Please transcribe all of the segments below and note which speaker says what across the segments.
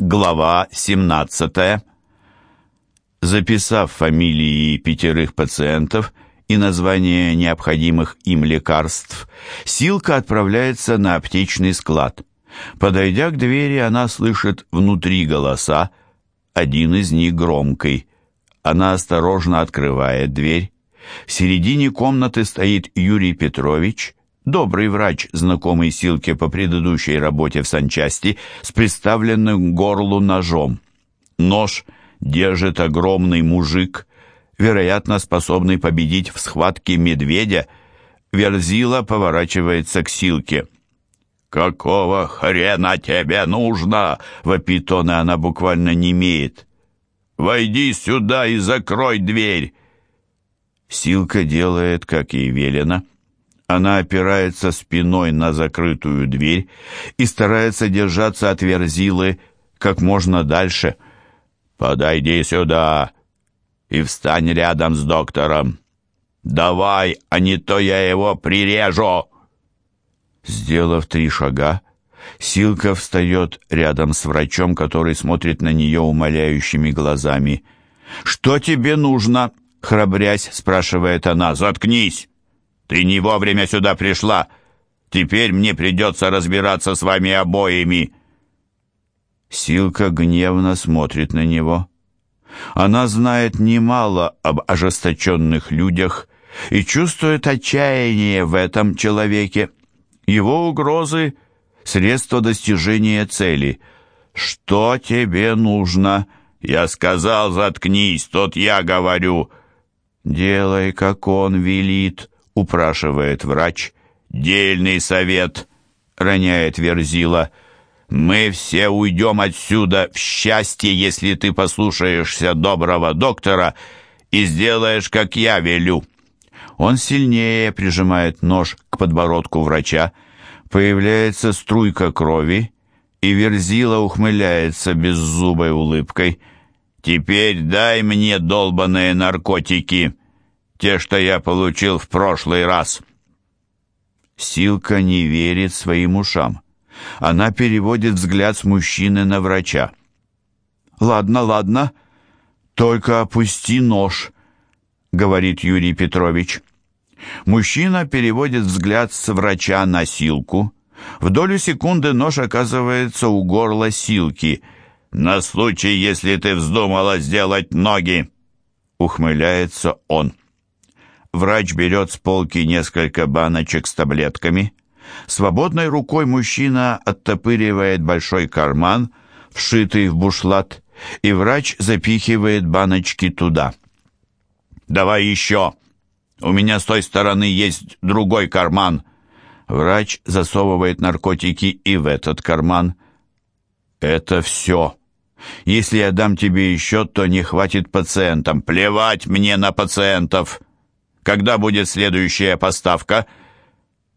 Speaker 1: Глава 17. Записав фамилии пятерых пациентов и названия необходимых им лекарств, Силка отправляется на аптечный склад. Подойдя к двери, она слышит внутри голоса, один из них громкий. Она осторожно открывает дверь. В середине комнаты стоит Юрий Петрович, добрый врач, знакомый Силке по предыдущей работе в санчасти, с приставленным горлу ножом. Нож держит огромный мужик, вероятно, способный победить в схватке медведя. Верзила поворачивается к Силке. «Какого хрена тебе нужно?» — вопит он, и она буквально немеет. «Войди сюда и закрой дверь!» Силка делает, как ей велено, — она опирается спиной на закрытую дверь и старается держаться от Верзилы как можно дальше. «Подойди сюда и встань рядом с доктором. Давай, а не то я его прирежу!» Сделав три шага, Силка встает рядом с врачом, который смотрит на нее умоляющими глазами. «Что тебе нужно?» — храбрясь, спрашивает она. «Заткнись!» Ты не вовремя сюда пришла. Теперь мне придется разбираться с вами обоими». Силка гневно смотрит на него. Она знает немало об ожесточенных людях и чувствует отчаяние в этом человеке. Его угрозы — средство достижения цели. «Что тебе нужно?» «Я сказал, заткнись, тот я говорю». «Делай, как он велит», упрашивает врач. «Дельный совет!» — роняет Верзила. «Мы все уйдем отсюда в счастье, если ты послушаешься доброго доктора и сделаешь, как я велю». Он сильнее прижимает нож к подбородку врача. Появляется струйка крови, и Верзила ухмыляется беззубой улыбкой. «Теперь дай мне долбаные наркотики!» Те, что я получил в прошлый раз». Силка не верит своим ушам. Она переводит взгляд с мужчины на врача. «Ладно, ладно, только опусти нож», — говорит Юрий Петрович. Мужчина переводит взгляд с врача на Силку. В долю секунды нож оказывается у горла Силки. «На случай, если ты вздумала сделать ноги», — ухмыляется он. Врач берет с полки несколько баночек с таблетками. Свободной рукой мужчина оттопыривает большой карман, вшитый в бушлат, и врач запихивает баночки туда. «Давай еще! У меня с той стороны есть другой карман!» Врач засовывает наркотики и в этот карман. «Это все!» Если я дам тебе еще, то не хватит пациентам. Плевать мне на пациентов. Когда будет следующая поставка?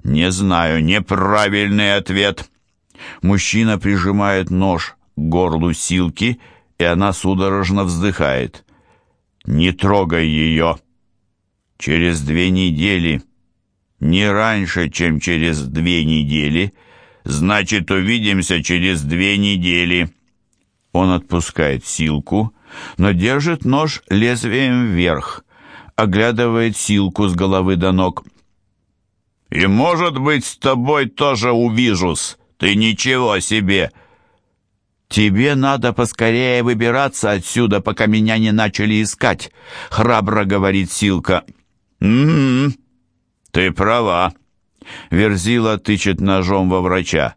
Speaker 1: Не знаю, неправильный ответ. Мужчина прижимает нож к горлу Силки, и она судорожно вздыхает. Не трогай ее. Через две недели, не раньше, чем через две недели, значит, увидимся через две недели. Он отпускает Силку, но держит нож лезвием вверх, оглядывает Силку с головы до ног. «И, может быть, с тобой тоже увижусь. Ты ничего себе!» «Тебе надо поскорее выбираться отсюда, пока меня не начали искать», — храбро говорит Силка. «М-м-м, ты права». Верзила тычет ножом во врача.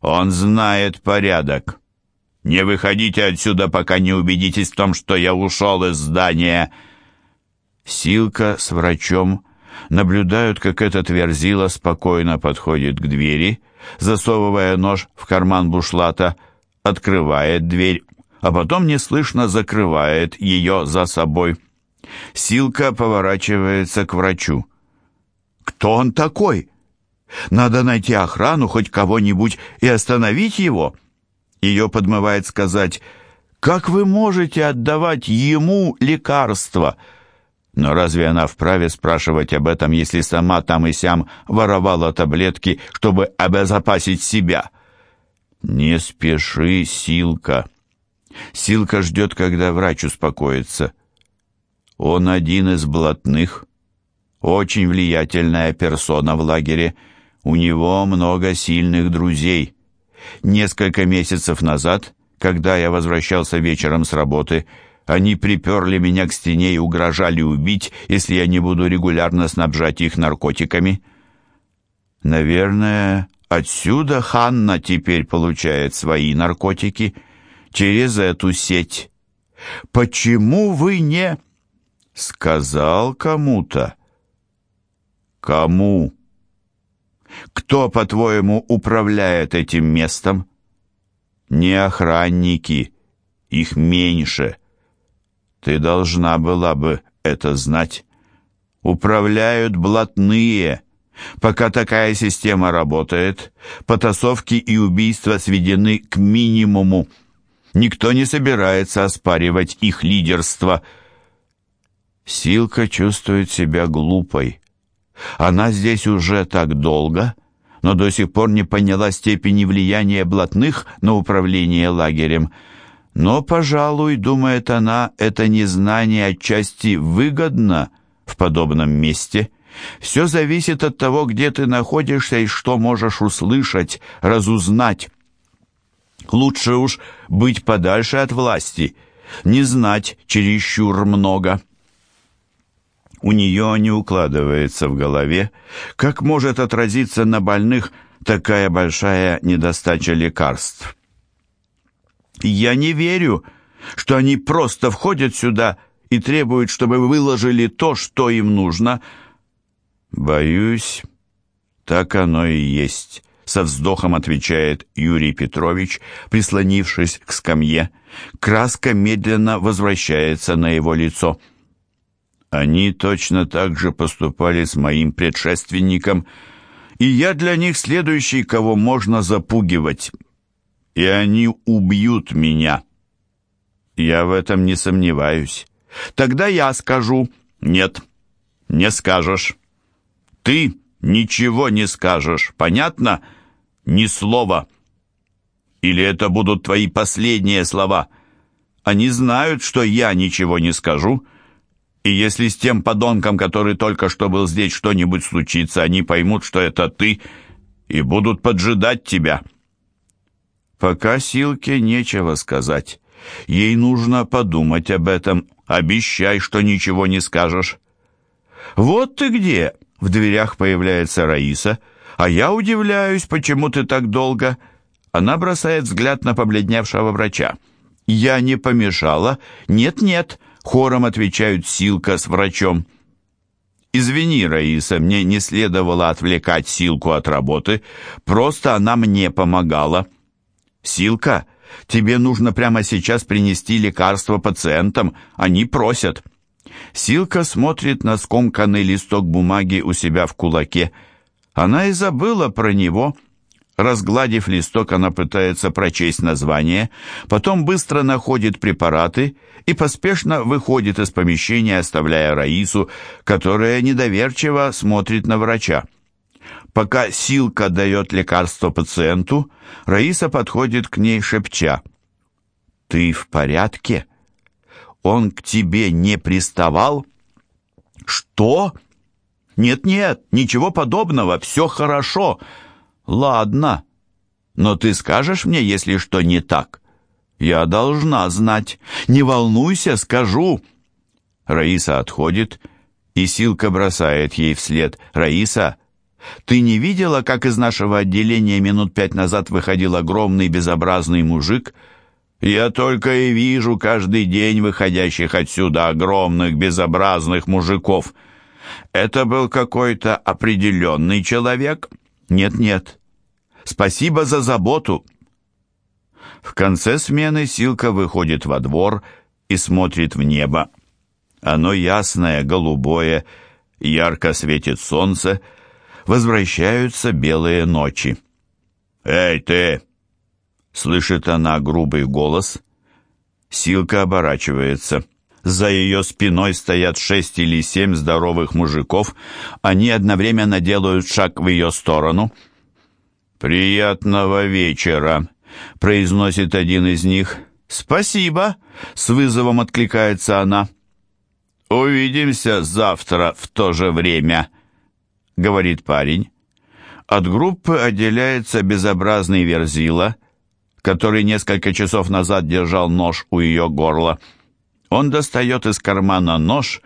Speaker 1: «Он знает порядок. Не выходите отсюда, пока не убедитесь в том, что я ушел из здания». Силка с врачом наблюдают, как этот верзила спокойно подходит к двери, засовывая нож в карман бушлата, открывает дверь, а потом неслышно закрывает ее за собой. Силка поворачивается к врачу. «Кто он такой? Надо найти охрану, хоть кого-нибудь, и остановить его». Ее подмывает сказать, «Как вы можете отдавать ему лекарства?» Но разве она вправе спрашивать об этом, если сама там и сям воровала таблетки, чтобы обезопасить себя? «Не спеши, Силка!» Силка ждет, когда врач успокоится. Он один из блатных, очень влиятельная персона в лагере. У него много сильных друзей. Несколько месяцев назад, когда я возвращался вечером с работы, они приперли меня к стене и угрожали убить, если я не буду регулярно снабжать их наркотиками. Наверное, отсюда Ханна теперь получает свои наркотики через эту сеть. Почему вы не... Сказал кому-то. Кому? Кто, по-твоему, управляет этим местом? Не охранники, их меньше. Ты должна была бы это знать. Управляют блатные. Пока такая система работает, потасовки и убийства сведены к минимуму. Никто не собирается оспаривать их лидерство. Силка чувствует себя глупой. Она здесь уже так долго, но до сих пор не поняла степени влияния блатных на управление лагерем. Но, пожалуй, думает она, это незнание отчасти выгодно в подобном месте. Все зависит от того, где ты находишься и что можешь услышать, разузнать. Лучше уж быть подальше от власти, не знать чересчур много. У нее не укладывается в голове, как может отразиться на больных такая большая недостача лекарств. Я не верю, что они просто входят сюда и требуют, чтобы выложили то, что им нужно. Боюсь, так оно и есть, со вздохом отвечает Юрий Петрович, прислонившись к скамье. Краска медленно возвращается на его лицо. Они точно так же поступали с моим предшественником, и я для них следующий, кого можно запугивать. И они убьют меня. Я в этом не сомневаюсь. Тогда я скажу «нет». Не скажешь. Ты ничего не скажешь, понятно? Ни слова. Или это будут твои последние слова? Они знают, что я ничего не скажу, и если с тем подонком, который только что был здесь, что-нибудь случится, они поймут, что это ты, и будут поджидать тебя. Пока Силке нечего сказать. Ей нужно подумать об этом. Обещай, что ничего не скажешь. Вот ты где! В дверях появляется Раиса, а я удивляюсь, почему ты так долго. Она бросает взгляд на побледневшего врача. Я не помешала. Нет-нет, Хором отвечают Силка с врачом. «Извини, Раиса, мне не следовало отвлекать Силку от работы, просто она мне помогала». «Силка, тебе нужно прямо сейчас принести лекарство пациентам, они просят». Силка смотрит на скомканный листок бумаги у себя в кулаке. Она и забыла про него, Разгладив листок, она пытается прочесть название, потом быстро находит препараты и поспешно выходит из помещения, оставляя Раису, которая недоверчиво смотрит на врача. Пока Силка дает лекарство пациенту, Раиса подходит к ней, шепча. «Ты в порядке? Он к тебе не приставал?» «Что?» «Нет-нет, ничего подобного, все хорошо», «Ладно, но ты скажешь мне, если что не так?» «Я должна знать. Не волнуйся, скажу». Раиса отходит, и Силка бросает ей вслед. «Раиса, ты не видела, как из нашего отделения минут пять назад выходил огромный безобразный мужик?» «Я только и вижу каждый день выходящих отсюда огромных безобразных мужиков. Это был какой-то определенный человек?» Нет-нет. Спасибо за заботу. В конце смены Силка выходит во двор и смотрит в небо. Оно ясное, голубое, ярко светит солнце, возвращаются белые ночи. «Эй, ты!» — слышит она грубый голос. Силка оборачивается. За ее спиной стоят шесть или семь здоровых мужиков. Они одновременно делают шаг в ее сторону. «Приятного вечера!» — произносит один из них. «Спасибо!» — с вызовом откликается она. «Увидимся завтра в то же время», — говорит парень. От группы отделяется безобразный верзила, который несколько часов назад держал нож у ее горла. Он достает из кармана нож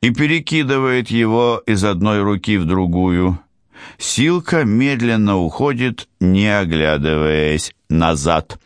Speaker 1: и перекидывает его из одной руки в другую. Силка медленно уходит, не оглядываясь назад.